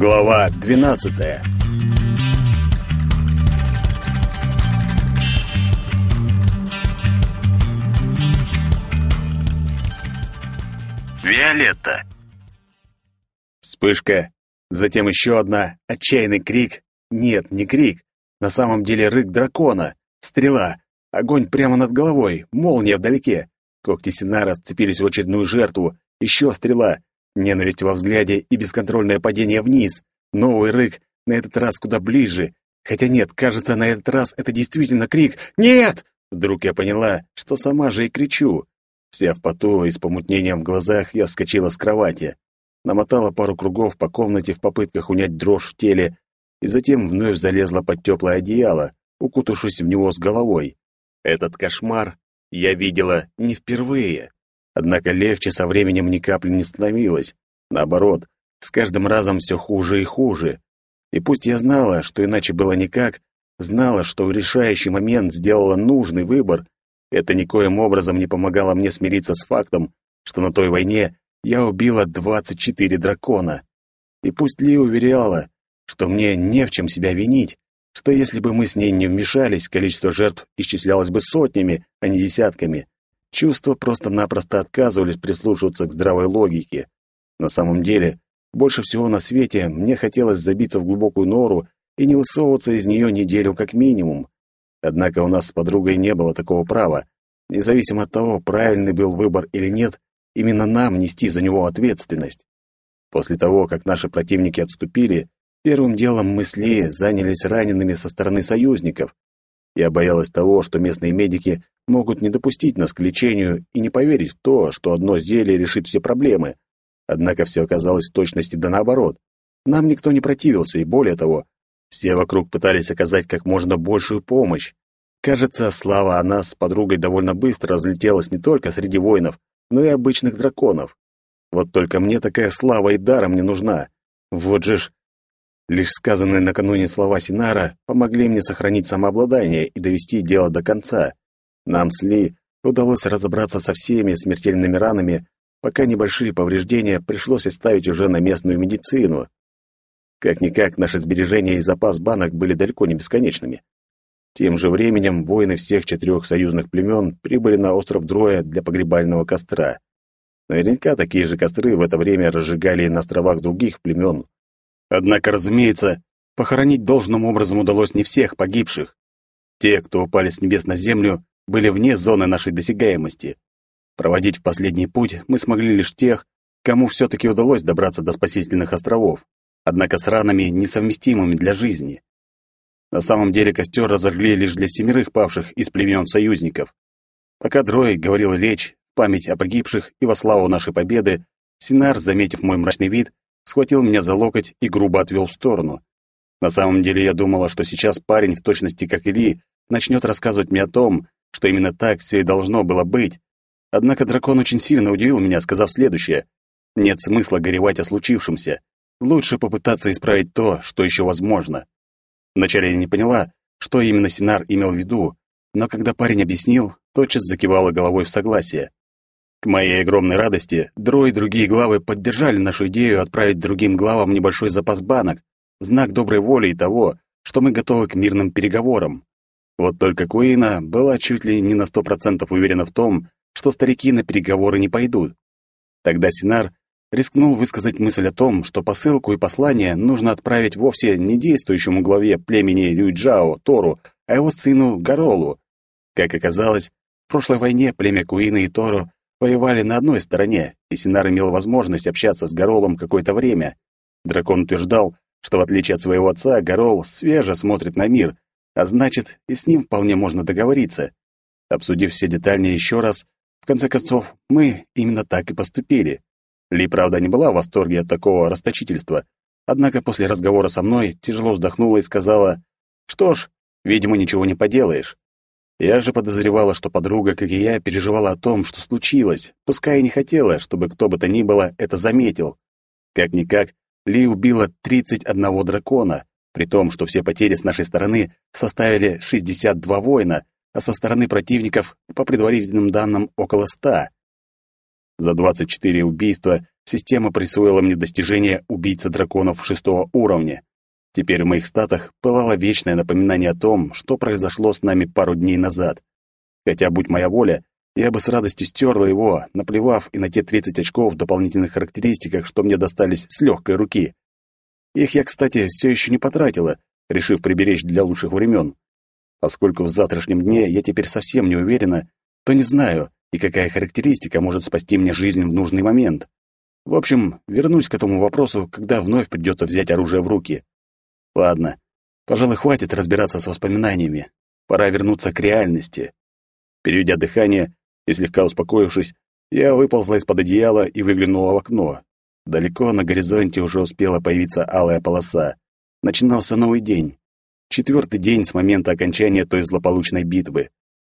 Глава 12. Виолетта. Вспышка, затем еще одна, отчаянный крик. Нет, не крик. На самом деле рык дракона. Стрела. Огонь прямо над головой, молния вдалеке. Когти Синара вцепились в очередную жертву. Еще стрела. Ненависть во взгляде и бесконтрольное падение вниз. Новый рык, на этот раз куда ближе. Хотя нет, кажется, на этот раз это действительно крик «Нет!» Вдруг я поняла, что сама же и кричу. Вся в поту и с помутнением в глазах я вскочила с кровати. Намотала пару кругов по комнате в попытках унять дрожь в теле и затем вновь залезла под теплое одеяло, укутавшись в него с головой. Этот кошмар я видела не впервые. Однако легче со временем ни капли не становилось. Наоборот, с каждым разом все хуже и хуже. И пусть я знала, что иначе было никак, знала, что в решающий момент сделала нужный выбор, это никоим образом не помогало мне смириться с фактом, что на той войне я убила 24 дракона. И пусть Ли уверяла, что мне не в чем себя винить, что если бы мы с ней не вмешались, количество жертв исчислялось бы сотнями, а не десятками. Чувства просто-напросто отказывались прислушиваться к здравой логике. На самом деле, больше всего на свете мне хотелось забиться в глубокую нору и не высовываться из нее неделю как минимум. Однако у нас с подругой не было такого права. Независимо от того, правильный был выбор или нет, именно нам нести за него ответственность. После того, как наши противники отступили, первым делом мы с Ли занялись ранеными со стороны союзников. Я боялась того, что местные медики могут не допустить нас к лечению и не поверить в то, что одно зелье решит все проблемы. Однако все оказалось в точности да наоборот. Нам никто не противился, и более того, все вокруг пытались оказать как можно большую помощь. Кажется, слава о нас с подругой довольно быстро разлетелась не только среди воинов, но и обычных драконов. Вот только мне такая слава и даром не нужна. Вот же ж... Лишь сказанные накануне слова Синара помогли мне сохранить самообладание и довести дело до конца. Нам с Ли удалось разобраться со всеми смертельными ранами, пока небольшие повреждения пришлось оставить уже на местную медицину. Как-никак, наши сбережения и запас банок были далеко не бесконечными. Тем же временем воины всех четырех союзных племен прибыли на остров Дроя для погребального костра. Наверняка такие же костры в это время разжигали и на островах других племен. Однако, разумеется, похоронить должным образом удалось не всех погибших. Те, кто упали с небес на землю, были вне зоны нашей досягаемости. Проводить в последний путь мы смогли лишь тех, кому все-таки удалось добраться до спасительных островов однако с ранами, несовместимыми для жизни. На самом деле костер разожгли лишь для семерых павших из племен союзников. Пока Дрой говорил речь, память о погибших и во славу нашей победы, Синар, заметив мой мрачный вид, схватил меня за локоть и грубо отвел в сторону. На самом деле я думала, что сейчас парень, в точности как Или, начнет рассказывать мне о том, что именно так все и должно было быть. Однако дракон очень сильно удивил меня, сказав следующее. Нет смысла горевать о случившемся. Лучше попытаться исправить то, что еще возможно. Вначале я не поняла, что именно Синар имел в виду, но когда парень объяснил, тотчас закивала головой в согласие. К моей огромной радости, Дро и другие главы поддержали нашу идею отправить другим главам небольшой запас банок, знак доброй воли и того, что мы готовы к мирным переговорам. Вот только Куина была чуть ли не на сто процентов уверена в том, что старики на переговоры не пойдут. Тогда Синар рискнул высказать мысль о том, что посылку и послание нужно отправить вовсе не действующему главе племени Люйджао Тору, а его сыну Гаролу. Как оказалось, в прошлой войне племя Куина и Тору воевали на одной стороне, и Синар имел возможность общаться с Гаролом какое-то время. Дракон утверждал, что в отличие от своего отца, Гарол свеже смотрит на мир, а значит, и с ним вполне можно договориться. Обсудив все детальнее еще раз, в конце концов, мы именно так и поступили. Ли, правда, не была в восторге от такого расточительства, однако после разговора со мной тяжело вздохнула и сказала, «Что ж, видимо, ничего не поделаешь». Я же подозревала, что подруга, как и я, переживала о том, что случилось, пускай и не хотела, чтобы кто бы то ни было это заметил. Как-никак, Ли убила 31 дракона, при том, что все потери с нашей стороны составили 62 воина, а со стороны противников, по предварительным данным, около 100. За 24 убийства система присвоила мне достижение убийца драконов шестого уровня. Теперь в моих статах пылало вечное напоминание о том, что произошло с нами пару дней назад. Хотя, будь моя воля, я бы с радостью стерла его, наплевав и на те 30 очков в дополнительных характеристиках, что мне достались с легкой руки. Их я, кстати, все еще не потратила, решив приберечь для лучших времен. Поскольку в завтрашнем дне я теперь совсем не уверена, то не знаю, и какая характеристика может спасти мне жизнь в нужный момент. В общем, вернусь к этому вопросу, когда вновь придется взять оружие в руки. Ладно, пожалуй, хватит разбираться с воспоминаниями. Пора вернуться к реальности. Переведя дыхание и слегка успокоившись, я выползла из-под одеяла и выглянула в окно. Далеко на горизонте уже успела появиться алая полоса. Начинался новый день. Четвертый день с момента окончания той злополучной битвы.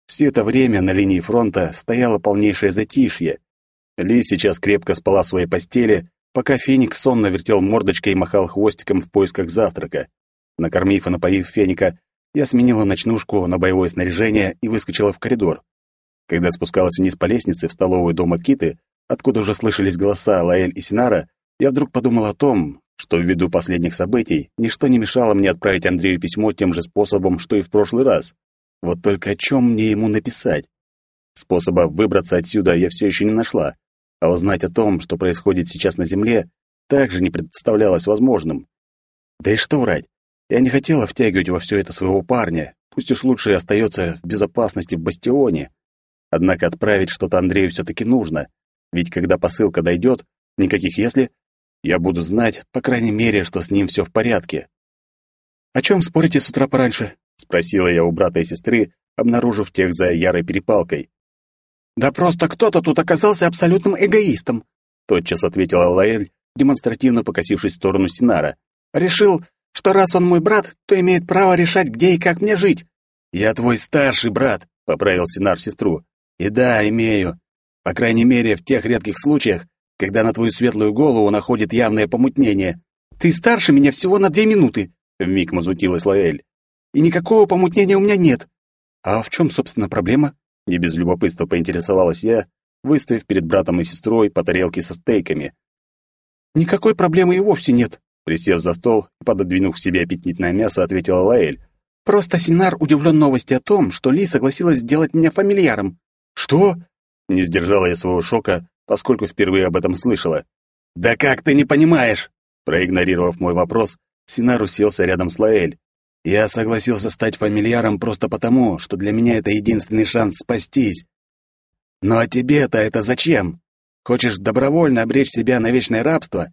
Все это время на линии фронта стояло полнейшее затишье. Ли сейчас крепко спала в своей постели, пока Феникс сонно вертел мордочкой и махал хвостиком в поисках завтрака. Накормив и напоив Феника, я сменила ночнушку на боевое снаряжение и выскочила в коридор. Когда спускалась вниз по лестнице в столовую дома Киты, откуда уже слышались голоса Лаэль и Синара, я вдруг подумал о том, что ввиду последних событий ничто не мешало мне отправить Андрею письмо тем же способом, что и в прошлый раз. Вот только о чем мне ему написать? Способа выбраться отсюда я все еще не нашла, а узнать о том, что происходит сейчас на Земле, также не представлялось возможным. Да и что врать, я не хотела втягивать во все это своего парня, пусть уж лучше остается в безопасности в бастионе. Однако отправить что-то Андрею все-таки нужно, ведь когда посылка дойдет, никаких «если», я буду знать, по крайней мере, что с ним все в порядке. «О чем спорите с утра пораньше?» — спросила я у брата и сестры, обнаружив тех за ярой перепалкой. «Да просто кто-то тут оказался абсолютным эгоистом», — тотчас ответила Лаэль, демонстративно покосившись в сторону Синара. «Решил, что раз он мой брат, то имеет право решать, где и как мне жить». «Я твой старший брат», — поправил Синар сестру. «И да, имею. По крайней мере, в тех редких случаях, когда на твою светлую голову находит явное помутнение. Ты старше меня всего на две минуты, вмиг возмутилась Лаэль. И никакого помутнения у меня нет. А в чем, собственно, проблема? Не без любопытства поинтересовалась я, выставив перед братом и сестрой по тарелке со стейками. Никакой проблемы и вовсе нет, присев за стол и пододвинув к себе аппетитное мясо, ответила Лаэль. Просто Синар удивлен новости о том, что Ли согласилась сделать меня фамильяром. Что? Не сдержала я своего шока, поскольку впервые об этом слышала. «Да как ты не понимаешь?» Проигнорировав мой вопрос, Синар уселся рядом с Лаэль. «Я согласился стать фамильяром просто потому, что для меня это единственный шанс спастись. Ну а тебе-то это зачем? Хочешь добровольно обречь себя на вечное рабство?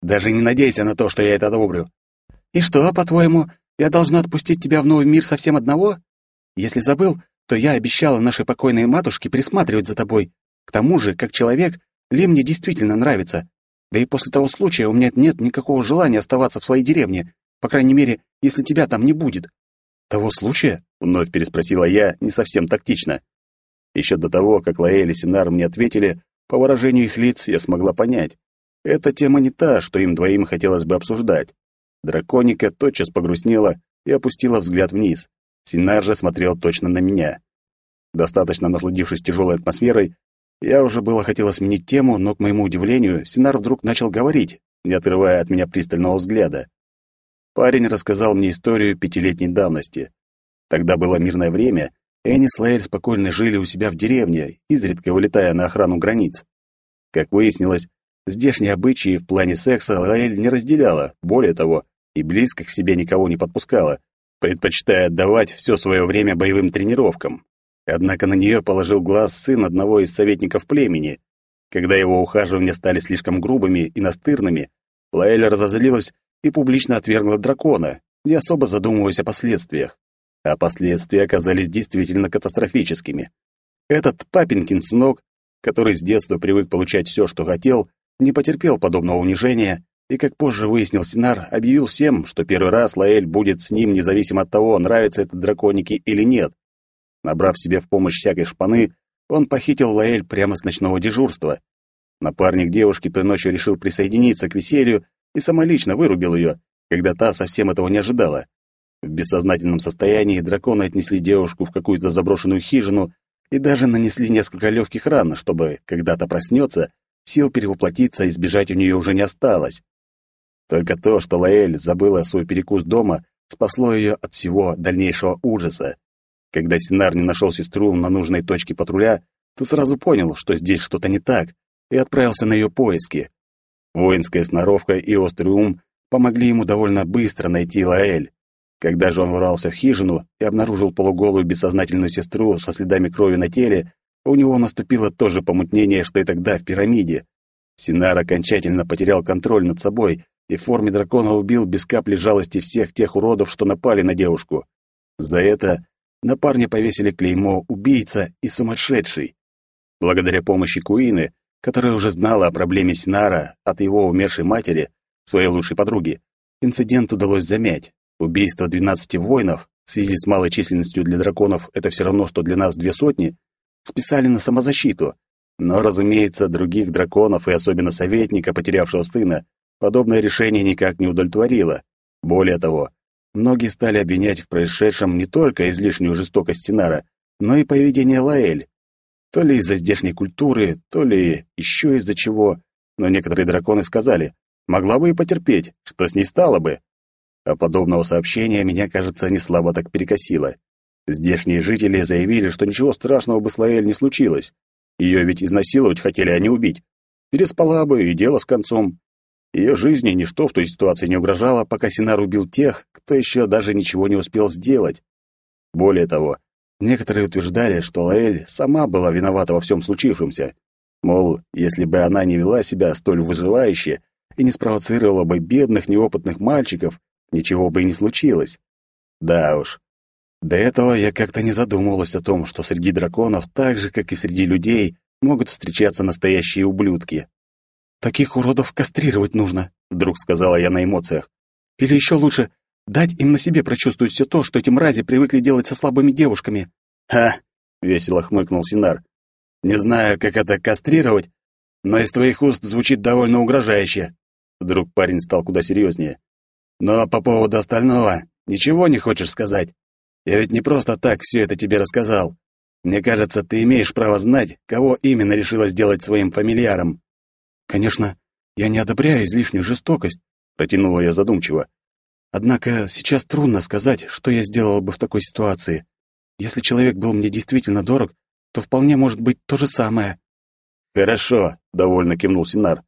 Даже не надейся на то, что я это одобрю. И что, по-твоему, я должна отпустить тебя в новый мир совсем одного? Если забыл, то я обещала нашей покойной матушке присматривать за тобой, к тому же, как человек, Ли мне действительно нравится. Да и после того случая у меня нет никакого желания оставаться в своей деревне, по крайней мере, если тебя там не будет. Того случая? Вновь переспросила я, не совсем тактично. Еще до того, как Лаэль и Синар мне ответили, по выражению их лиц я смогла понять. Эта тема не та, что им двоим хотелось бы обсуждать. Драконика тотчас погрустнела и опустила взгляд вниз. Синар же смотрел точно на меня. Достаточно насладившись тяжелой атмосферой, я уже было хотела сменить тему, но, к моему удивлению, Синар вдруг начал говорить, не отрывая от меня пристального взгляда. Парень рассказал мне историю пятилетней давности. Тогда было мирное время, и они с Лаэль спокойно жили у себя в деревне, изредка вылетая на охрану границ. Как выяснилось, здешние обычаи в плане секса Лаэль не разделяла, более того, и близко к себе никого не подпускала, предпочитая отдавать все свое время боевым тренировкам. Однако на нее положил глаз сын одного из советников племени. Когда его ухаживания стали слишком грубыми и настырными, Лаэля разозлилась и публично отвергла дракона, не особо задумываясь о последствиях. А последствия оказались действительно катастрофическими. Этот папенькин сынок, который с детства привык получать все, что хотел, не потерпел подобного унижения и, как позже выяснил Синар, объявил всем, что первый раз Лаэль будет с ним независимо от того, нравится это драконике или нет. Набрав себе в помощь всякой шпаны, он похитил Лаэль прямо с ночного дежурства. Напарник девушки той ночью решил присоединиться к веселью и самолично вырубил ее, когда та совсем этого не ожидала. В бессознательном состоянии драконы отнесли девушку в какую-то заброшенную хижину и даже нанесли несколько легких ран, чтобы, когда-то проснется, сил перевоплотиться и сбежать у нее уже не осталось. Только то, что Лаэль забыла свой перекус дома, спасло ее от всего дальнейшего ужаса. Когда Синар не нашел сестру на нужной точке патруля, ты сразу понял, что здесь что-то не так, и отправился на ее поиски. Воинская сноровка и острый ум помогли ему довольно быстро найти Лаэль. Когда же он ворвался в хижину и обнаружил полуголую бессознательную сестру со следами крови на теле, у него наступило то же помутнение, что и тогда в пирамиде. Синар окончательно потерял контроль над собой и в форме дракона убил без капли жалости всех тех уродов, что напали на девушку. За это на парня повесили клеймо «убийца» и «сумасшедший». Благодаря помощи Куины, которая уже знала о проблеме Синара от его умершей матери, своей лучшей подруги, инцидент удалось замять. Убийство 12 воинов, в связи с малой численностью для драконов это все равно, что для нас две сотни, списали на самозащиту. Но, разумеется, других драконов и особенно советника, потерявшего сына, подобное решение никак не удовлетворило. Более того, многие стали обвинять в происшедшем не только излишнюю жестокость Синара, но и поведение Лаэль. То ли из-за здешней культуры, то ли еще из-за чего, но некоторые драконы сказали, могла бы и потерпеть, что с ней стало бы. А подобного сообщения меня, кажется, не слабо так перекосило. Здешние жители заявили, что ничего страшного бы с Лаэль не случилось. Ее ведь изнасиловать хотели, а не убить. Переспала бы, и дело с концом. Ее жизни ничто в той ситуации не угрожало, пока Синар убил тех, кто еще даже ничего не успел сделать. Более того, некоторые утверждали, что Лаэль сама была виновата во всем случившемся. Мол, если бы она не вела себя столь выживающе и не спровоцировала бы бедных неопытных мальчиков, ничего бы и не случилось. Да уж. До этого я как-то не задумывалась о том, что среди драконов, так же, как и среди людей, могут встречаться настоящие ублюдки. «Таких уродов кастрировать нужно», — вдруг сказала я на эмоциях. «Или еще лучше, дать им на себе прочувствовать все то, что эти мрази привыкли делать со слабыми девушками». «Ха!» — весело хмыкнул Синар. «Не знаю, как это кастрировать, но из твоих уст звучит довольно угрожающе». Вдруг парень стал куда серьезнее. Но по поводу остального ничего не хочешь сказать? Я ведь не просто так все это тебе рассказал. Мне кажется, ты имеешь право знать, кого именно решила сделать своим фамильяром. Конечно, я не одобряю излишнюю жестокость, протянула я задумчиво. Однако сейчас трудно сказать, что я сделала бы в такой ситуации. Если человек был мне действительно дорог, то вполне может быть то же самое. Хорошо, довольно кивнул Синар.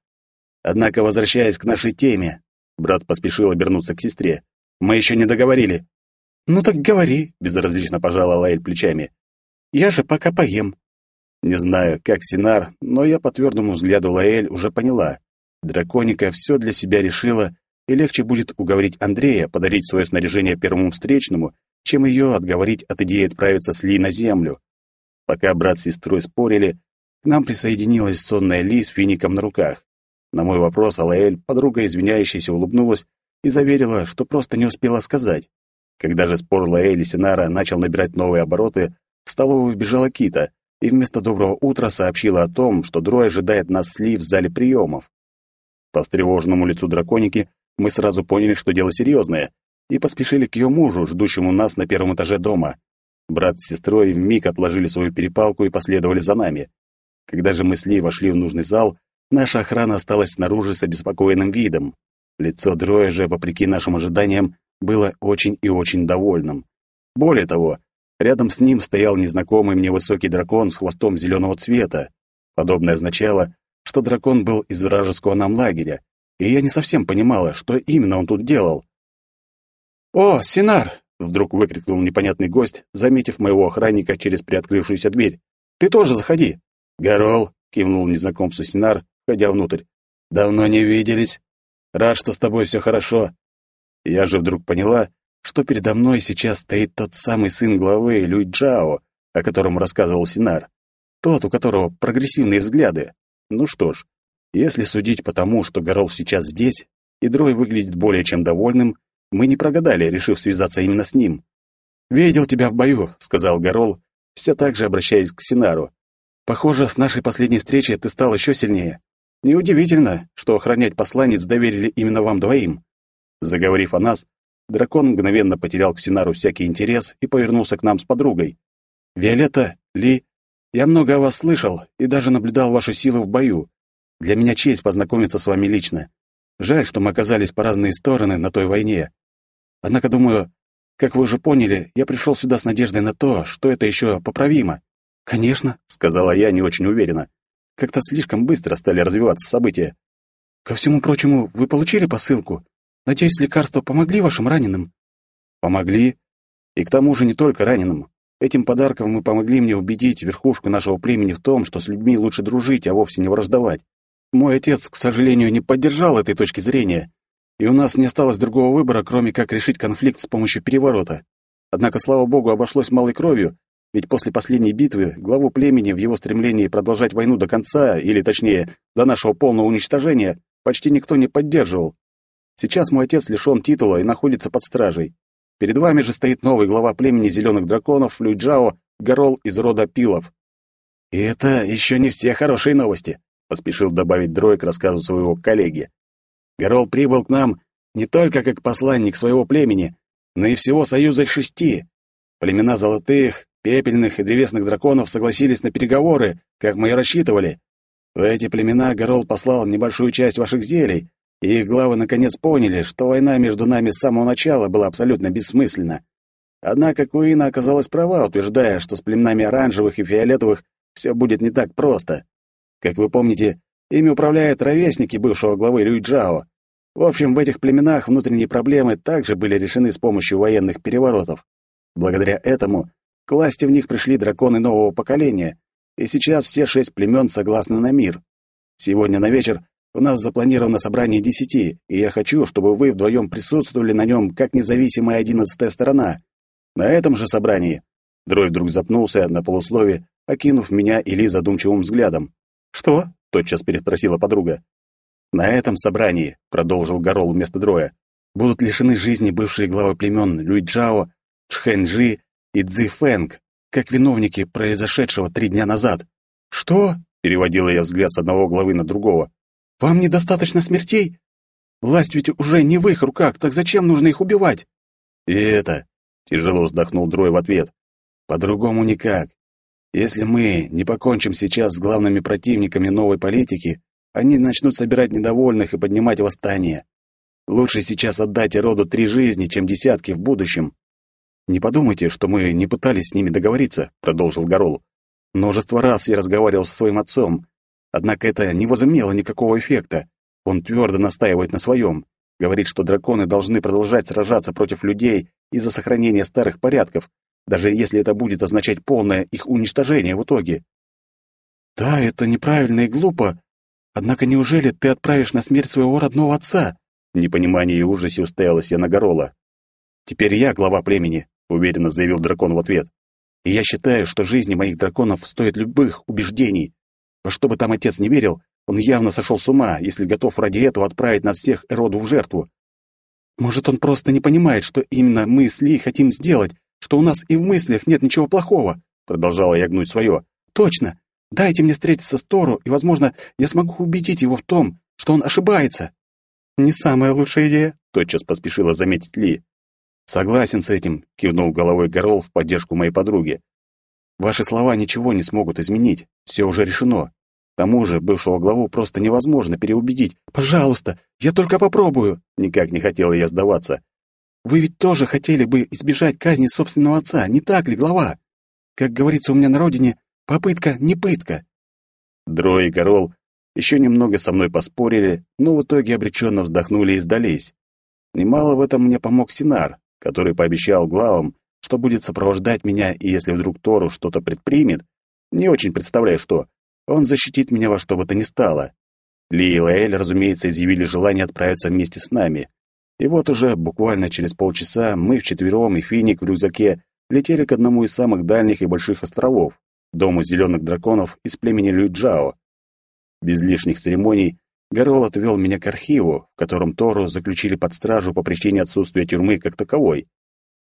Однако, возвращаясь к нашей теме, Брат поспешил обернуться к сестре. «Мы еще не договорили». «Ну так говори», — безразлично пожала Лаэль плечами. «Я же пока поем». Не знаю, как Синар, но я по твердому взгляду Лаэль уже поняла. Драконика все для себя решила, и легче будет уговорить Андрея подарить свое снаряжение первому встречному, чем ее отговорить от идеи отправиться с Ли на землю. Пока брат с сестрой спорили, к нам присоединилась сонная Ли с фиником на руках. На мой вопрос Алаэль, подруга извиняющаяся, улыбнулась и заверила, что просто не успела сказать. Когда же спор Лаэль и Синара начал набирать новые обороты, в столовую вбежала Кита и вместо доброго утра сообщила о том, что Дрой ожидает нас с Ли в зале приемов. По встревоженному лицу драконики мы сразу поняли, что дело серьезное, и поспешили к ее мужу, ждущему нас на первом этаже дома. Брат с сестрой вмиг отложили свою перепалку и последовали за нами. Когда же мы с Ли вошли в нужный зал, Наша охрана осталась снаружи с обеспокоенным видом. Лицо Дроя же, вопреки нашим ожиданиям, было очень и очень довольным. Более того, рядом с ним стоял незнакомый мне высокий дракон с хвостом зеленого цвета. Подобное означало, что дракон был из вражеского нам лагеря, и я не совсем понимала, что именно он тут делал. «О, Синар!» — вдруг выкрикнул непонятный гость, заметив моего охранника через приоткрывшуюся дверь. «Ты тоже заходи!» «Горол!» — кивнул незнакомцу Синар входя внутрь. «Давно не виделись. Рад, что с тобой все хорошо». Я же вдруг поняла, что передо мной сейчас стоит тот самый сын главы Люй Джао, о котором рассказывал Синар. Тот, у которого прогрессивные взгляды. Ну что ж, если судить по тому, что Горол сейчас здесь, и Дрой выглядит более чем довольным, мы не прогадали, решив связаться именно с ним. «Видел тебя в бою», — сказал Горол, все так же обращаясь к Синару. «Похоже, с нашей последней встречи ты стал еще сильнее. Неудивительно, что охранять посланец доверили именно вам двоим. Заговорив о нас, дракон мгновенно потерял к Синару всякий интерес и повернулся к нам с подругой. «Виолетта, Ли, я много о вас слышал и даже наблюдал ваши силы в бою. Для меня честь познакомиться с вами лично. Жаль, что мы оказались по разные стороны на той войне. Однако, думаю, как вы уже поняли, я пришел сюда с надеждой на то, что это еще поправимо. Конечно, сказала я не очень уверенно. Как-то слишком быстро стали развиваться события. Ко всему прочему, вы получили посылку? Надеюсь, лекарства помогли вашим раненым? Помогли. И к тому же не только раненым. Этим подарком вы помогли мне убедить верхушку нашего племени в том, что с людьми лучше дружить, а вовсе не враждовать. Мой отец, к сожалению, не поддержал этой точки зрения, и у нас не осталось другого выбора, кроме как решить конфликт с помощью переворота. Однако, слава богу, обошлось малой кровью, ведь после последней битвы главу племени в его стремлении продолжать войну до конца, или точнее, до нашего полного уничтожения, почти никто не поддерживал. Сейчас мой отец лишён титула и находится под стражей. Перед вами же стоит новый глава племени зеленых драконов Люйджао, Горол из рода Пилов. И это еще не все хорошие новости, поспешил добавить Дрой к рассказу своего коллеги. Горол прибыл к нам не только как посланник своего племени, но и всего Союза Шести. Племена Золотых, Пепельных и Древесных драконов согласились на переговоры, как мы и рассчитывали. В эти племена Горол послал небольшую часть ваших зелий, и их главы наконец поняли, что война между нами с самого начала была абсолютно бессмысленна. Однако Куина оказалась права, утверждая, что с племенами оранжевых и фиолетовых все будет не так просто. Как вы помните, ими управляют ровесники бывшего главы Люйджао. В общем, в этих племенах внутренние проблемы также были решены с помощью военных переворотов. Благодаря этому к власти в них пришли драконы нового поколения, и сейчас все шесть племен согласны на мир. Сегодня на вечер у нас запланировано собрание десяти, и я хочу, чтобы вы вдвоем присутствовали на нем как независимая одиннадцатая сторона. На этом же собрании...» Дрой вдруг запнулся на полуслове, окинув меня и Ли задумчивым взглядом. «Что?» — тотчас переспросила подруга. «На этом собрании», — продолжил Горол вместо Дроя, «будут лишены жизни бывшие главы племен Люйджао, Чхэнджи и Цзи Фэнг, как виновники произошедшего три дня назад. «Что?» — переводила я взгляд с одного главы на другого. «Вам недостаточно смертей? Власть ведь уже не в их руках, так зачем нужно их убивать?» «И это...» — тяжело вздохнул Дрой в ответ. «По-другому никак. Если мы не покончим сейчас с главными противниками новой политики, они начнут собирать недовольных и поднимать восстание. Лучше сейчас отдать роду три жизни, чем десятки в будущем. «Не подумайте, что мы не пытались с ними договориться», — продолжил Горол. «Множество раз я разговаривал со своим отцом, однако это не возымело никакого эффекта. Он твердо настаивает на своем, говорит, что драконы должны продолжать сражаться против людей из-за сохранения старых порядков, даже если это будет означать полное их уничтожение в итоге». «Да, это неправильно и глупо. Однако неужели ты отправишь на смерть своего родного отца?» В непонимании и ужасе устоялась я на Горола. «Теперь я глава племени уверенно заявил дракон в ответ. И я считаю, что жизни моих драконов стоят любых убеждений. Во что бы там отец не верил, он явно сошел с ума, если готов ради этого отправить нас всех Эроду в жертву. Может, он просто не понимает, что именно мы с Ли хотим сделать, что у нас и в мыслях нет ничего плохого, продолжала я гнуть свое. Точно. Дайте мне встретиться с Тору, и, возможно, я смогу убедить его в том, что он ошибается. Не самая лучшая идея, тотчас поспешила заметить Ли. Согласен с этим, кивнул головой Горол в поддержку моей подруги. Ваши слова ничего не смогут изменить. Все уже решено. К тому же бывшего главу просто невозможно переубедить. Пожалуйста, я только попробую. Никак не хотела я сдаваться. Вы ведь тоже хотели бы избежать казни собственного отца, не так ли, глава? Как говорится у меня на родине, попытка не пытка. Дро и Горол еще немного со мной поспорили, но в итоге обреченно вздохнули и сдались. Немало в этом мне помог Синар, который пообещал главам, что будет сопровождать меня, и если вдруг Тору что-то предпримет, не очень представляю что, он защитит меня во что бы то ни стало. Ли и Лаэль, разумеется, изъявили желание отправиться вместе с нами. И вот уже буквально через полчаса мы вчетвером и Финик в рюкзаке летели к одному из самых дальних и больших островов, дому зеленых драконов из племени Люйджао. Без лишних церемоний Горол отвел меня к архиву, в котором Тору заключили под стражу по причине отсутствия тюрьмы как таковой.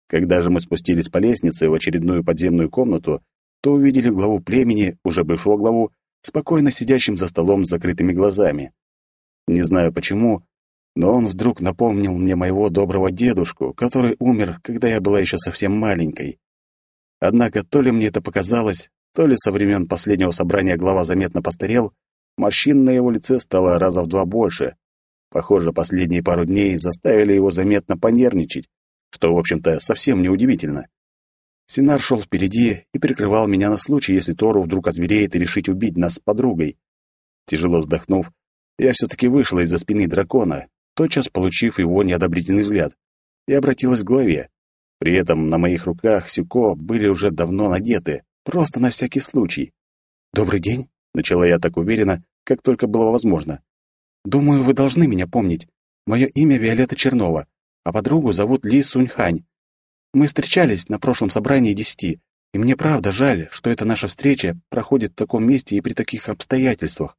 Когда же мы спустились по лестнице в очередную подземную комнату, то увидели главу племени, уже бывшего главу, спокойно сидящим за столом с закрытыми глазами. Не знаю почему, но он вдруг напомнил мне моего доброго дедушку, который умер, когда я была еще совсем маленькой. Однако то ли мне это показалось, то ли со времен последнего собрания глава заметно постарел, морщин на его лице стало раза в два больше. Похоже, последние пару дней заставили его заметно понервничать, что, в общем-то, совсем не удивительно. Синар шел впереди и прикрывал меня на случай, если Тору вдруг озвереет и решить убить нас с подругой. Тяжело вздохнув, я все-таки вышла из-за спины дракона, тотчас получив его неодобрительный взгляд, и обратилась к главе. При этом на моих руках сюко были уже давно надеты, просто на всякий случай. «Добрый день», — начала я так уверенно, как только было возможно. «Думаю, вы должны меня помнить. Мое имя Виолетта Чернова, а подругу зовут Ли Суньхань. Мы встречались на прошлом собрании десяти, и мне правда жаль, что эта наша встреча проходит в таком месте и при таких обстоятельствах».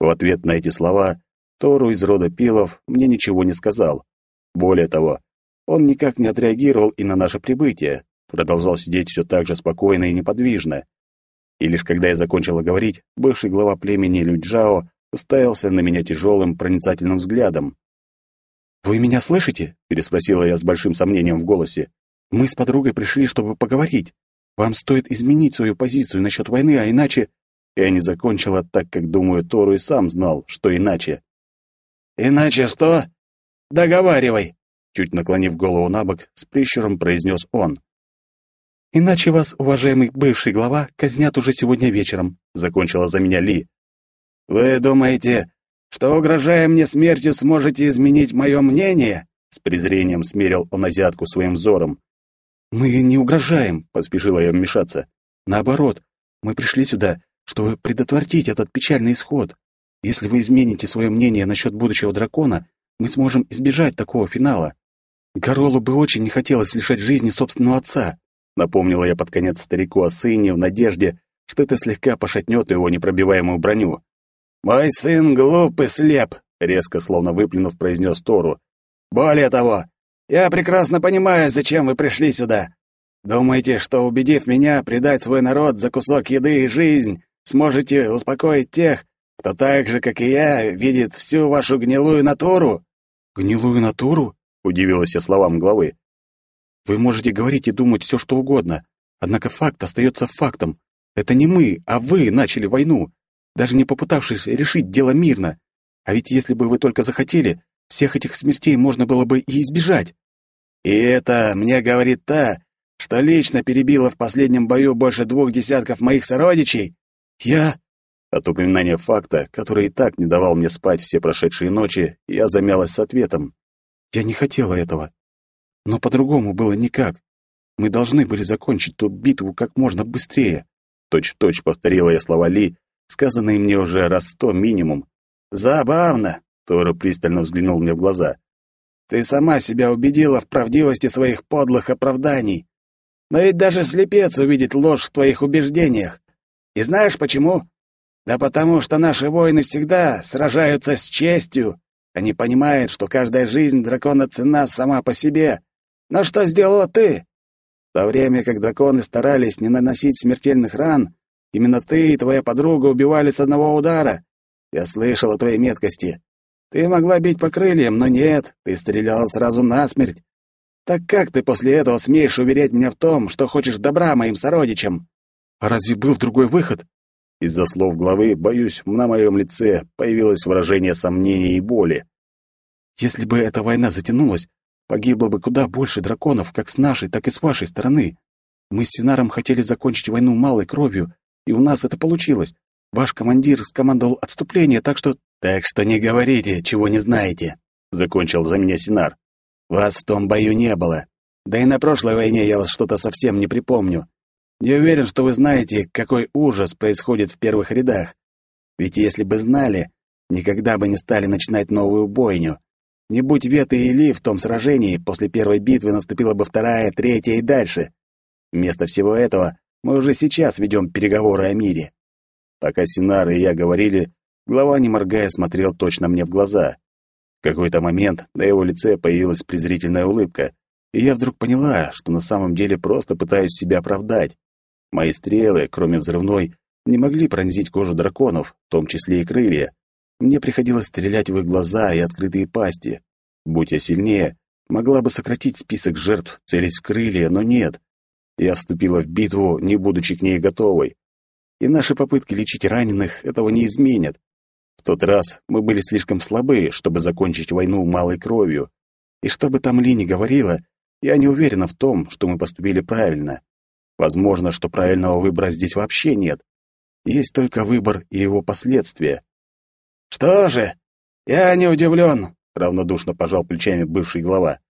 В ответ на эти слова Тору из рода Пилов мне ничего не сказал. Более того, он никак не отреагировал и на наше прибытие, продолжал сидеть все так же спокойно и неподвижно. И лишь когда я закончила говорить, бывший глава племени Люджао уставился на меня тяжелым проницательным взглядом. «Вы меня слышите?» — переспросила я с большим сомнением в голосе. «Мы с подругой пришли, чтобы поговорить. Вам стоит изменить свою позицию насчет войны, а иначе...» Я не закончила так, как, думаю, Тору и сам знал, что иначе. «Иначе что? Договаривай!» Чуть наклонив голову на бок, с прищуром произнес он. «Иначе вас, уважаемый бывший глава, казнят уже сегодня вечером», — закончила за меня Ли. «Вы думаете, что, угрожая мне смертью, сможете изменить мое мнение?» С презрением смерил он азиатку своим взором. «Мы не угрожаем», — поспешила я вмешаться. «Наоборот, мы пришли сюда, чтобы предотвратить этот печальный исход. Если вы измените свое мнение насчет будущего дракона, мы сможем избежать такого финала. Горолу бы очень не хотелось лишать жизни собственного отца, напомнила я под конец старику о сыне в надежде, что это слегка пошатнет его непробиваемую броню. «Мой сын глуп и слеп», — резко, словно выплюнув, произнес Тору. «Более того, я прекрасно понимаю, зачем вы пришли сюда. Думаете, что, убедив меня предать свой народ за кусок еды и жизнь, сможете успокоить тех, кто так же, как и я, видит всю вашу гнилую натуру?» «Гнилую натуру?» — удивилась я словам главы. «Вы можете говорить и думать все, что угодно, однако факт остается фактом. Это не мы, а вы начали войну, даже не попытавшись решить дело мирно. А ведь если бы вы только захотели, всех этих смертей можно было бы и избежать». «И это мне говорит та, что лично перебила в последнем бою больше двух десятков моих сородичей?» «Я...» От упоминания факта, который и так не давал мне спать все прошедшие ночи, я замялась с ответом. «Я не хотела этого. Но по-другому было никак. Мы должны были закончить ту битву как можно быстрее». Точь-в-точь повторила я слова Ли, сказанные мне уже раз сто минимум. «Забавно», — Тора пристально взглянул мне в глаза. «Ты сама себя убедила в правдивости своих подлых оправданий. Но ведь даже слепец увидит ложь в твоих убеждениях. И знаешь почему? Да потому что наши воины всегда сражаются с честью. Они понимают, что каждая жизнь дракона цена сама по себе. Но что сделала ты? В то время как драконы старались не наносить смертельных ран, именно ты и твоя подруга убивали с одного удара. Я слышал о твоей меткости. Ты могла бить по крыльям, но нет, ты стреляла сразу насмерть. Так как ты после этого смеешь уверять меня в том, что хочешь добра моим сородичам? А разве был другой выход? Из-за слов главы, боюсь, на моем лице появилось выражение сомнения и боли. Если бы эта война затянулась, погибло бы куда больше драконов, как с нашей, так и с вашей стороны. Мы с Синаром хотели закончить войну малой кровью, и у нас это получилось. Ваш командир скомандовал отступление, так что... Так что не говорите, чего не знаете, закончил за меня Синар. Вас в том бою не было. Да и на прошлой войне я вас что-то совсем не припомню. Не уверен, что вы знаете, какой ужас происходит в первых рядах. Ведь если бы знали, никогда бы не стали начинать новую бойню. Не будь Веты и Ли в том сражении, после первой битвы наступила бы вторая, третья и дальше. Вместо всего этого мы уже сейчас ведем переговоры о мире. Пока Синар и я говорили, глава, не моргая, смотрел точно мне в глаза. В какой-то момент на его лице появилась презрительная улыбка, и я вдруг поняла, что на самом деле просто пытаюсь себя оправдать. Мои стрелы, кроме взрывной, не могли пронзить кожу драконов, в том числе и крылья. Мне приходилось стрелять в их глаза и открытые пасти. Будь я сильнее, могла бы сократить список жертв, целясь в крылья, но нет. Я вступила в битву, не будучи к ней готовой. И наши попытки лечить раненых этого не изменят. тот раз мы были слишком слабы, чтобы закончить войну малой кровью. И что бы там Ли ни говорила, я не уверена в том, что мы поступили правильно. Возможно, что правильного выбора здесь вообще нет. Есть только выбор и его последствия. «Что же, я не удивлен», — равнодушно пожал плечами бывший глава.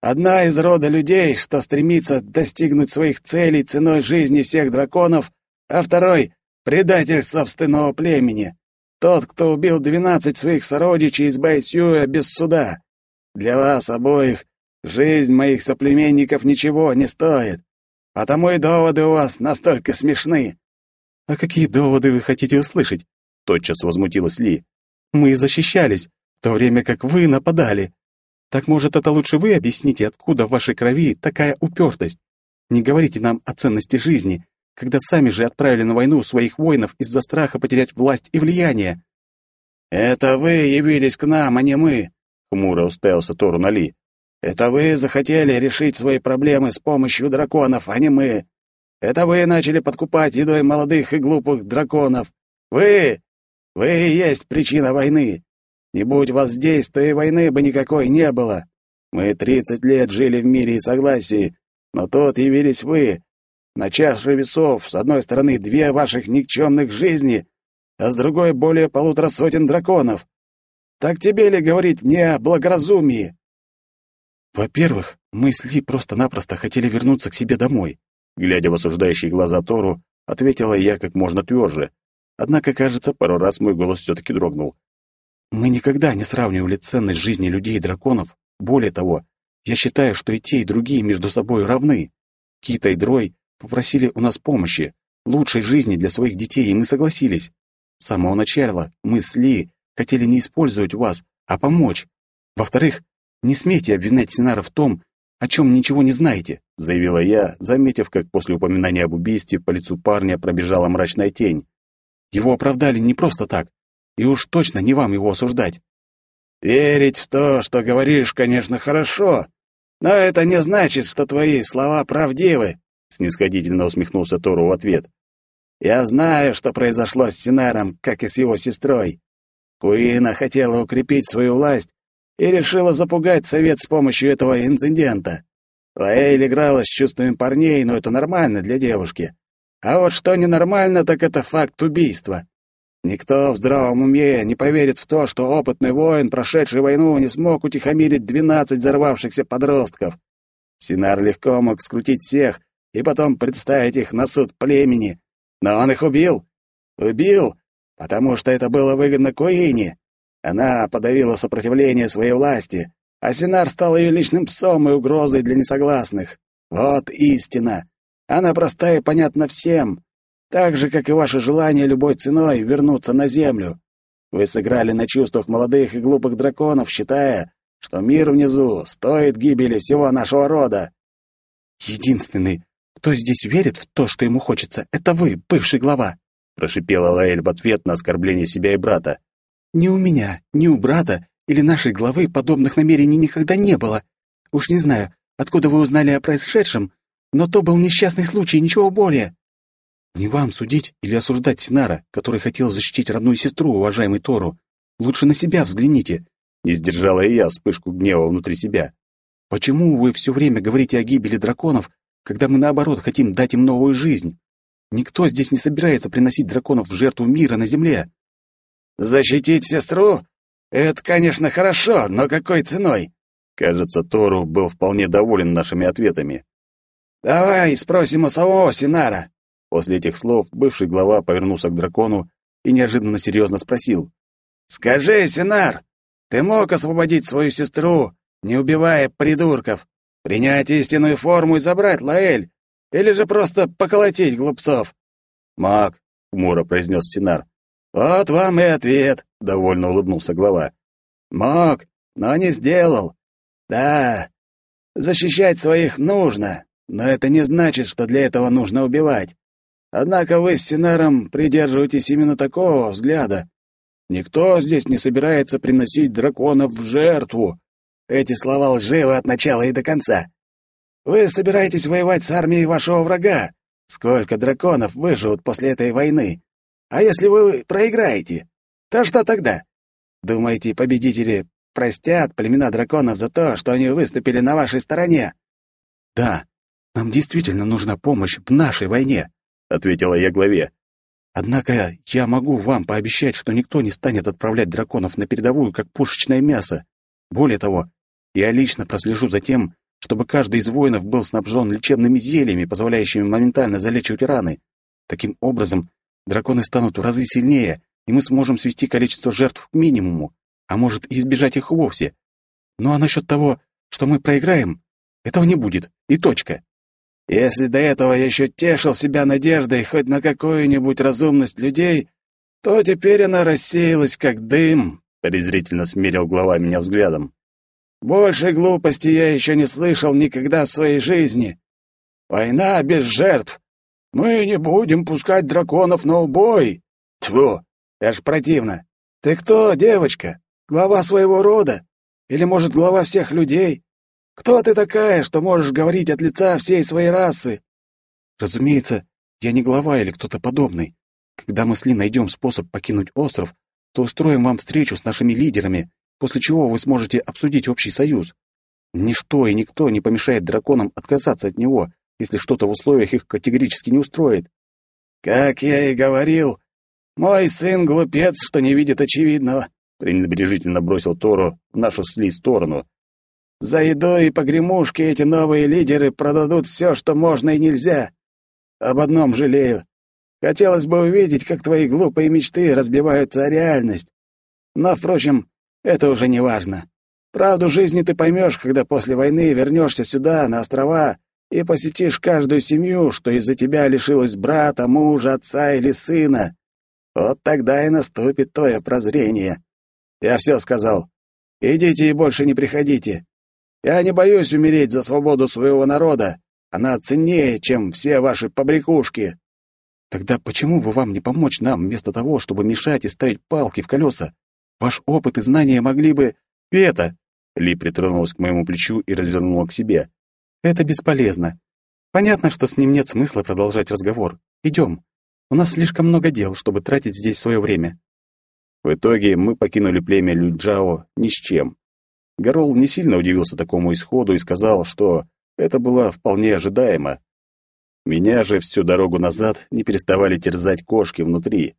«Одна из рода людей, что стремится достигнуть своих целей ценой жизни всех драконов, а второй — предатель собственного племени. Тот, кто убил двенадцать своих сородичей из Байсюя без суда. Для вас обоих жизнь моих соплеменников ничего не стоит. Потому и доводы у вас настолько смешны». «А какие доводы вы хотите услышать?» — тотчас возмутилась Ли. «Мы защищались, в то время как вы нападали. Так, может, это лучше вы объясните, откуда в вашей крови такая упертость? Не говорите нам о ценности жизни, когда сами же отправили на войну своих воинов из-за страха потерять власть и влияние. «Это вы явились к нам, а не мы», — хмуро уставился Тору Нали. «Это вы захотели решить свои проблемы с помощью драконов, а не мы. Это вы начали подкупать едой молодых и глупых драконов. Вы! Вы и есть причина войны. Не будь вас здесь, то и войны бы никакой не было. Мы тридцать лет жили в мире и согласии, но тут явились вы, на чаше весов с одной стороны две ваших никчемных жизни, а с другой более полутора сотен драконов. Так тебе ли говорить мне о благоразумии? Во-первых, мы с Ли просто-напросто хотели вернуться к себе домой. Глядя в осуждающие глаза Тору, ответила я как можно тверже. Однако, кажется, пару раз мой голос все-таки дрогнул. Мы никогда не сравнивали ценность жизни людей и драконов. Более того, я считаю, что и те, и другие между собой равны. Кита и Дрой попросили у нас помощи, лучшей жизни для своих детей, и мы согласились. С самого начала мы с Ли хотели не использовать вас, а помочь. Во-вторых, не смейте обвинять Синара в том, о чем ничего не знаете», — заявила я, заметив, как после упоминания об убийстве по лицу парня пробежала мрачная тень. «Его оправдали не просто так, и уж точно не вам его осуждать». «Верить в то, что говоришь, конечно, хорошо, но это не значит, что твои слова правдивы», снисходительно усмехнулся Тору в ответ. Я знаю, что произошло с Синаром, как и с его сестрой. Куина хотела укрепить свою власть и решила запугать совет с помощью этого инцидента. Лаэль играла с чувствами парней, но это нормально для девушки. А вот что ненормально, так это факт убийства. Никто в здравом уме не поверит в то, что опытный воин, прошедший войну, не смог утихомирить двенадцать взорвавшихся подростков. Синар легко мог скрутить всех, и потом представить их на суд племени. Но он их убил. Убил, потому что это было выгодно Куине. Она подавила сопротивление своей власти, а Синар стал ее личным псом и угрозой для несогласных. Вот истина. Она проста и понятна всем. Так же, как и ваше желание любой ценой вернуться на Землю. Вы сыграли на чувствах молодых и глупых драконов, считая, что мир внизу стоит гибели всего нашего рода. Единственный, кто здесь верит в то, что ему хочется, это вы, бывший глава», — прошипела Лаэль в ответ на оскорбление себя и брата. «Ни у меня, ни у брата или нашей главы подобных намерений никогда не было. Уж не знаю, откуда вы узнали о происшедшем, но то был несчастный случай, ничего более». «Не вам судить или осуждать Синара, который хотел защитить родную сестру, уважаемый Тору. Лучше на себя взгляните», — не сдержала и я вспышку гнева внутри себя. «Почему вы все время говорите о гибели драконов, когда мы, наоборот, хотим дать им новую жизнь. Никто здесь не собирается приносить драконов в жертву мира на земле. Защитить сестру? Это, конечно, хорошо, но какой ценой? Кажется, Тору был вполне доволен нашими ответами. Давай спросим у самого Синара. После этих слов бывший глава повернулся к дракону и неожиданно серьезно спросил. «Скажи, Синар, ты мог освободить свою сестру, не убивая придурков?» Принять истинную форму и забрать Лаэль? Или же просто поколотить глупцов?» «Маг», — хмуро произнес Синар. «Вот вам и ответ», — довольно улыбнулся глава. «Мог, но не сделал. Да, защищать своих нужно, но это не значит, что для этого нужно убивать. Однако вы с Синаром придерживаетесь именно такого взгляда. Никто здесь не собирается приносить драконов в жертву. Эти слова лживы от начала и до конца. Вы собираетесь воевать с армией вашего врага. Сколько драконов выживут после этой войны? А если вы проиграете? То что тогда? Думаете, победители простят племена драконов за то, что они выступили на вашей стороне?» «Да, нам действительно нужна помощь в нашей войне», — ответила я главе. «Однако я могу вам пообещать, что никто не станет отправлять драконов на передовую, как пушечное мясо. Более того, я лично прослежу за тем, чтобы каждый из воинов был снабжен лечебными зельями, позволяющими моментально залечивать раны. Таким образом, драконы станут в разы сильнее, и мы сможем свести количество жертв к минимуму, а может и избежать их вовсе. Ну а насчет того, что мы проиграем, этого не будет, и точка. Если до этого я еще тешил себя надеждой хоть на какую-нибудь разумность людей, то теперь она рассеялась как дым, — презрительно смерил глава меня взглядом. Больше глупости я еще не слышал никогда в своей жизни. Война без жертв. Мы не будем пускать драконов на убой. Тьфу, аж противно. Ты кто, девочка? Глава своего рода? Или, может, глава всех людей? Кто ты такая, что можешь говорить от лица всей своей расы? Разумеется, я не глава или кто-то подобный. Когда мы с Ли найдем способ покинуть остров, то устроим вам встречу с нашими лидерами после чего вы сможете обсудить общий союз. Ничто и никто не помешает драконам отказаться от него, если что-то в условиях их категорически не устроит. Как я и говорил, мой сын глупец, что не видит очевидного, пренебрежительно бросил Тору в нашу сли сторону. За едой и погремушки эти новые лидеры продадут все, что можно и нельзя. Об одном жалею. Хотелось бы увидеть, как твои глупые мечты разбиваются о реальность. Но, впрочем, это уже не важно. Правду жизни ты поймешь, когда после войны вернешься сюда, на острова, и посетишь каждую семью, что из-за тебя лишилась брата, мужа, отца или сына. Вот тогда и наступит твое прозрение. Я все сказал. Идите и больше не приходите. Я не боюсь умереть за свободу своего народа. Она ценнее, чем все ваши побрякушки. Тогда почему бы вам не помочь нам, вместо того, чтобы мешать и ставить палки в колеса? Ваш опыт и знания могли бы... Это...» Ли притронулась к моему плечу и развернула к себе. «Это бесполезно. Понятно, что с ним нет смысла продолжать разговор. Идем. У нас слишком много дел, чтобы тратить здесь свое время». В итоге мы покинули племя Люджао ни с чем. Горол не сильно удивился такому исходу и сказал, что это было вполне ожидаемо. Меня же всю дорогу назад не переставали терзать кошки внутри.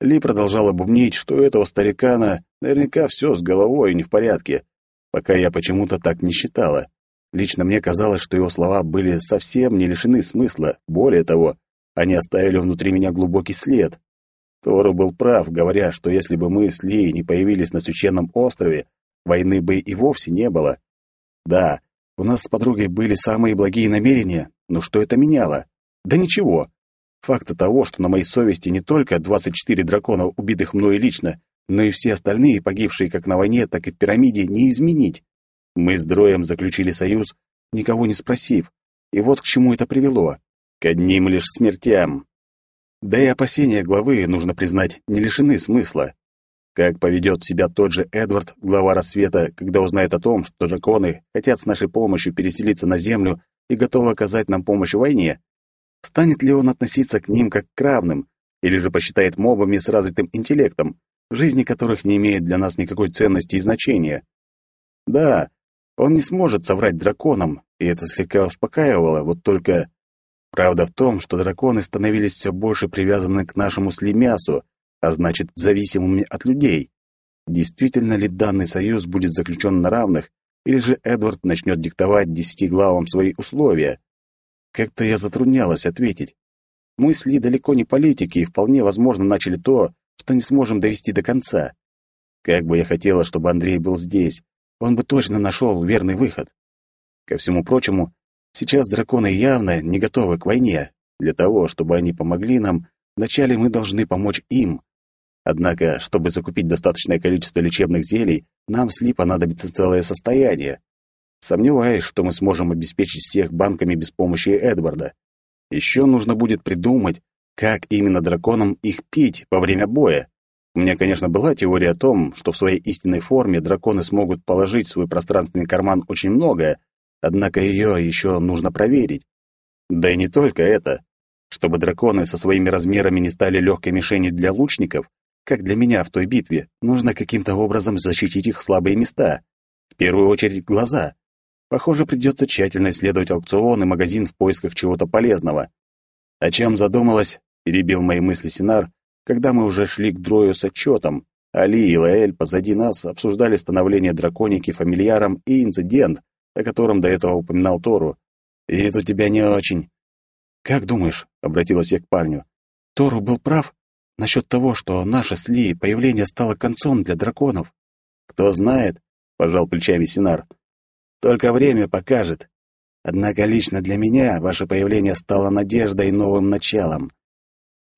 Ли продолжала бубнить, что у этого старикана наверняка все с головой и не в порядке, пока я почему-то так не считала. Лично мне казалось, что его слова были совсем не лишены смысла. Более того, они оставили внутри меня глубокий след. Тору был прав, говоря, что если бы мы с Ли не появились на священном острове, войны бы и вовсе не было. Да, у нас с подругой были самые благие намерения, но что это меняло? Да ничего. Факта того, что на моей совести не только 24 дракона, убитых мной лично, но и все остальные, погибшие как на войне, так и в пирамиде, не изменить. Мы с Дроем заключили союз, никого не спросив. И вот к чему это привело. К одним лишь смертям. Да и опасения главы, нужно признать, не лишены смысла. Как поведет себя тот же Эдвард, глава рассвета, когда узнает о том, что драконы хотят с нашей помощью переселиться на Землю и готовы оказать нам помощь в войне? Станет ли он относиться к ним как к равным, или же посчитает мобами с развитым интеллектом, жизни которых не имеет для нас никакой ценности и значения? Да, он не сможет соврать драконам, и это слегка успокаивало, вот только... Правда в том, что драконы становились все больше привязаны к нашему слемясу, а значит, зависимыми от людей. Действительно ли данный союз будет заключен на равных, или же Эдвард начнет диктовать десяти главам свои условия? Как-то я затруднялась ответить. Мысли далеко не политики и вполне возможно начали то, что не сможем довести до конца. Как бы я хотела, чтобы Андрей был здесь, он бы точно нашел верный выход. Ко всему прочему, сейчас драконы явно не готовы к войне. Для того, чтобы они помогли нам, вначале мы должны помочь им. Однако, чтобы закупить достаточное количество лечебных зелий, нам с Ли понадобится целое состояние. Сомневаюсь, что мы сможем обеспечить всех банками без помощи Эдварда. Еще нужно будет придумать, как именно драконам их пить во время боя. У меня, конечно, была теория о том, что в своей истинной форме драконы смогут положить в свой пространственный карман очень многое, однако ее еще нужно проверить. Да и не только это. Чтобы драконы со своими размерами не стали легкой мишенью для лучников, как для меня в той битве, нужно каким-то образом защитить их слабые места. В первую очередь глаза. Похоже, придется тщательно исследовать аукцион и магазин в поисках чего-то полезного. О чем задумалась, перебил мои мысли Синар, когда мы уже шли к Дрою с отчетом. Али и Лаэль позади нас обсуждали становление драконики фамильяром и инцидент, о котором до этого упоминал Тору. «Вид у тебя не очень». «Как думаешь?» — обратилась я к парню. «Тору был прав насчет того, что наше с Ли появление стало концом для драконов?» «Кто знает?» — пожал плечами Синар. «Только время покажет. Однако лично для меня ваше появление стало надеждой и новым началом.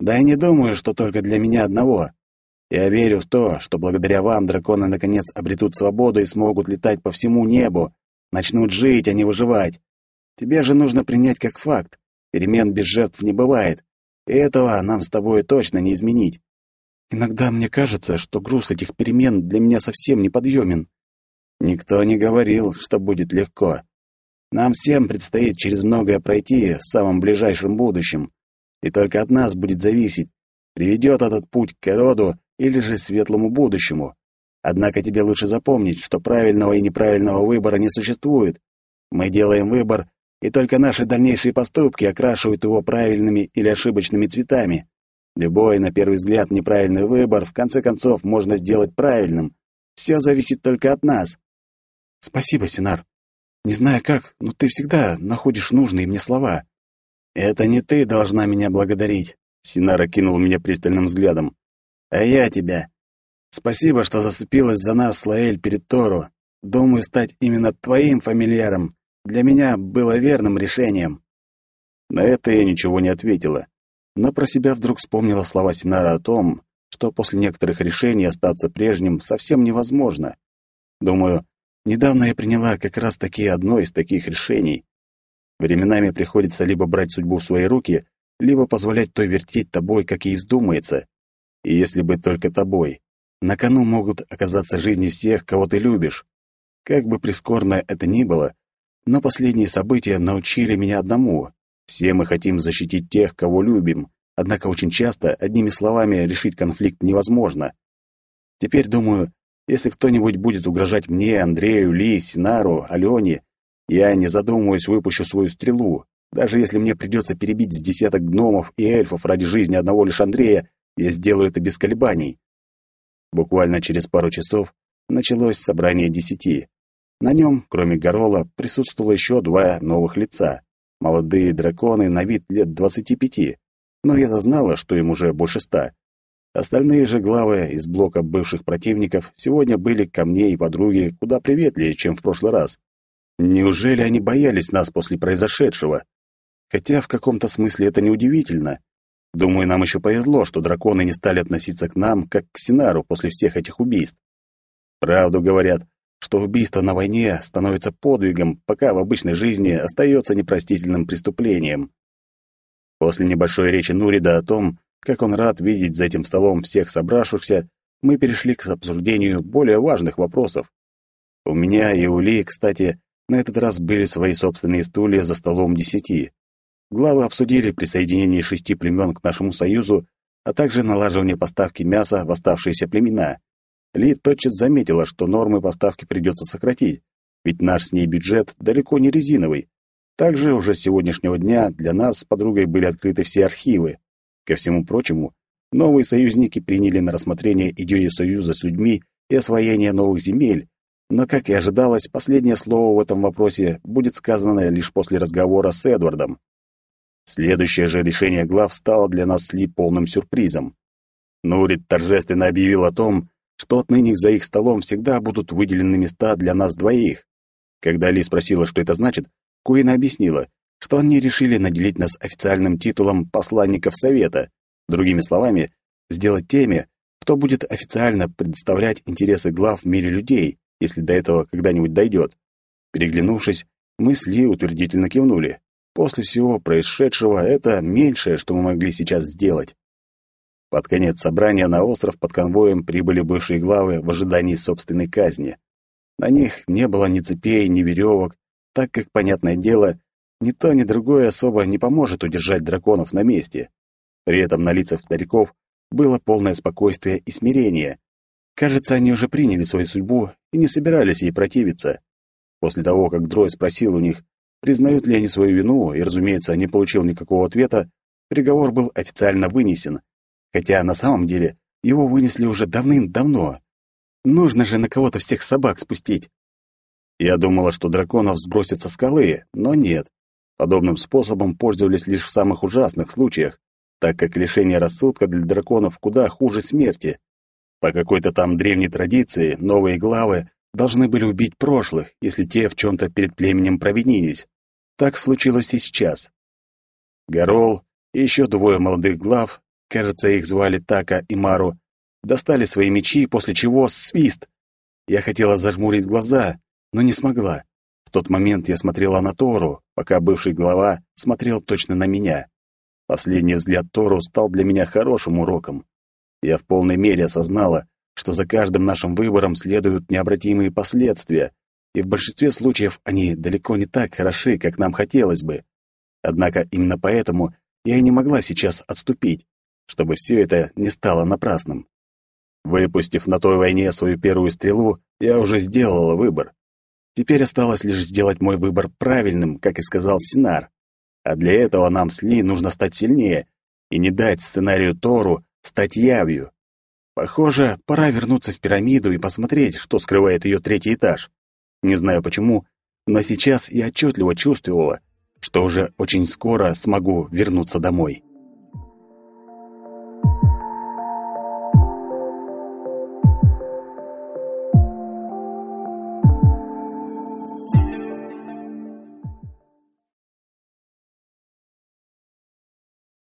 Да и не думаю, что только для меня одного. Я верю в то, что благодаря вам драконы наконец обретут свободу и смогут летать по всему небу, начнут жить, а не выживать. Тебе же нужно принять как факт. Перемен без жертв не бывает. И этого нам с тобой точно не изменить. Иногда мне кажется, что груз этих перемен для меня совсем неподъемен. Никто не говорил, что будет легко. Нам всем предстоит через многое пройти в самом ближайшем будущем. И только от нас будет зависеть, приведет этот путь к роду или же светлому будущему. Однако тебе лучше запомнить, что правильного и неправильного выбора не существует. Мы делаем выбор, и только наши дальнейшие поступки окрашивают его правильными или ошибочными цветами. Любой, на первый взгляд, неправильный выбор в конце концов можно сделать правильным. Все зависит только от нас. Спасибо, Синар. Не знаю как, но ты всегда находишь нужные мне слова. Это не ты должна меня благодарить. Синар окинул меня пристальным взглядом а я тебя. Спасибо, что заступилась за нас, Лаэль, перед Тору. Думаю, стать именно твоим фамильяром для меня было верным решением». На это я ничего не ответила, но про себя вдруг вспомнила слова Синара о том, что после некоторых решений остаться прежним совсем невозможно. Думаю, недавно я приняла как раз-таки одно из таких решений. Временами приходится либо брать судьбу в свои руки, либо позволять той вертеть тобой, как ей вздумается. И если бы только тобой. На кону могут оказаться жизни всех, кого ты любишь. Как бы прискорбно это ни было, но последние события научили меня одному. Все мы хотим защитить тех, кого любим, однако очень часто одними словами решить конфликт невозможно. Теперь думаю, если кто-нибудь будет угрожать мне, Андрею, Ли, Синару, Алене, я, не задумываясь, выпущу свою стрелу. Даже если мне придется перебить с десяток гномов и эльфов ради жизни одного лишь Андрея, я сделаю это без колебаний. Буквально через пару часов началось собрание десяти. На нем, кроме Горола, присутствовало еще два новых лица. Молодые драконы на вид лет двадцати пяти, но я-то знала, что им уже больше ста. Остальные же главы из блока бывших противников сегодня были ко мне и подруге куда приветливее, чем в прошлый раз. Неужели они боялись нас после произошедшего? Хотя в каком-то смысле это неудивительно. Думаю, нам еще повезло, что драконы не стали относиться к нам, как к Синару после всех этих убийств. Правду говорят, что убийство на войне становится подвигом, пока в обычной жизни остается непростительным преступлением. После небольшой речи Нурида о том, как он рад видеть за этим столом всех собравшихся, мы перешли к обсуждению более важных вопросов. У меня и у Ли, кстати, на этот раз были свои собственные стулья за столом десяти. Главы обсудили присоединение шести племен к нашему союзу, а также налаживание поставки мяса в оставшиеся племена. Ли тотчас заметила, что нормы поставки придется сократить, ведь наш с ней бюджет далеко не резиновый. Также уже с сегодняшнего дня для нас с подругой были открыты все архивы. Ко всему прочему, новые союзники приняли на рассмотрение идею союза с людьми и освоения новых земель, но, как и ожидалось, последнее слово в этом вопросе будет сказано лишь после разговора с Эдвардом. Следующее же решение глав стало для нас Ли полным сюрпризом. Нурит торжественно объявил о том, что отныне за их столом всегда будут выделены места для нас двоих. Когда Ли спросила, что это значит, Куина объяснила, что они решили наделить нас официальным титулом посланников Совета, другими словами, сделать теми, кто будет официально представлять интересы глав в мире людей, если до этого когда-нибудь дойдет. Переглянувшись, мы с Ли утвердительно кивнули. После всего происшедшего это меньшее, что мы могли сейчас сделать. Под конец собрания на остров под конвоем прибыли бывшие главы в ожидании собственной казни. На них не было ни цепей, ни веревок, так как, понятное дело, ни то, ни другое особо не поможет удержать драконов на месте. При этом на лицах стариков было полное спокойствие и смирение. Кажется, они уже приняли свою судьбу и не собирались ей противиться. После того, как Дрой спросил у них, признают ли они свою вину, и, разумеется, не получил никакого ответа, приговор был официально вынесен, хотя на самом деле его вынесли уже давным-давно. Нужно же на кого-то всех собак спустить. Я думала, что драконов сбросят со скалы, но нет. Подобным способом пользовались лишь в самых ужасных случаях, так как лишение рассудка для драконов куда хуже смерти. По какой-то там древней традиции новые главы должны были убить прошлых, если те в чем-то перед племенем провинились. Так случилось и сейчас. Горол и еще двое молодых глав, кажется, их звали Така и Мару, достали свои мечи, после чего свист. Я хотела зажмурить глаза, но не смогла. В тот момент я смотрела на Тору, пока бывший глава смотрел точно на меня. Последний взгляд Тору стал для меня хорошим уроком. Я в полной мере осознала, что за каждым нашим выбором следуют необратимые последствия, и в большинстве случаев они далеко не так хороши, как нам хотелось бы. Однако именно поэтому я и не могла сейчас отступить, чтобы все это не стало напрасным. Выпустив на той войне свою первую стрелу, я уже сделала выбор. Теперь осталось лишь сделать мой выбор правильным, как и сказал Синар. А для этого нам с Ли нужно стать сильнее и не дать сценарию Тору стать явью. Похоже, пора вернуться в пирамиду и посмотреть, что скрывает ее третий этаж. Не знаю почему, но сейчас я отчетливо чувствовала, что уже очень скоро смогу вернуться домой.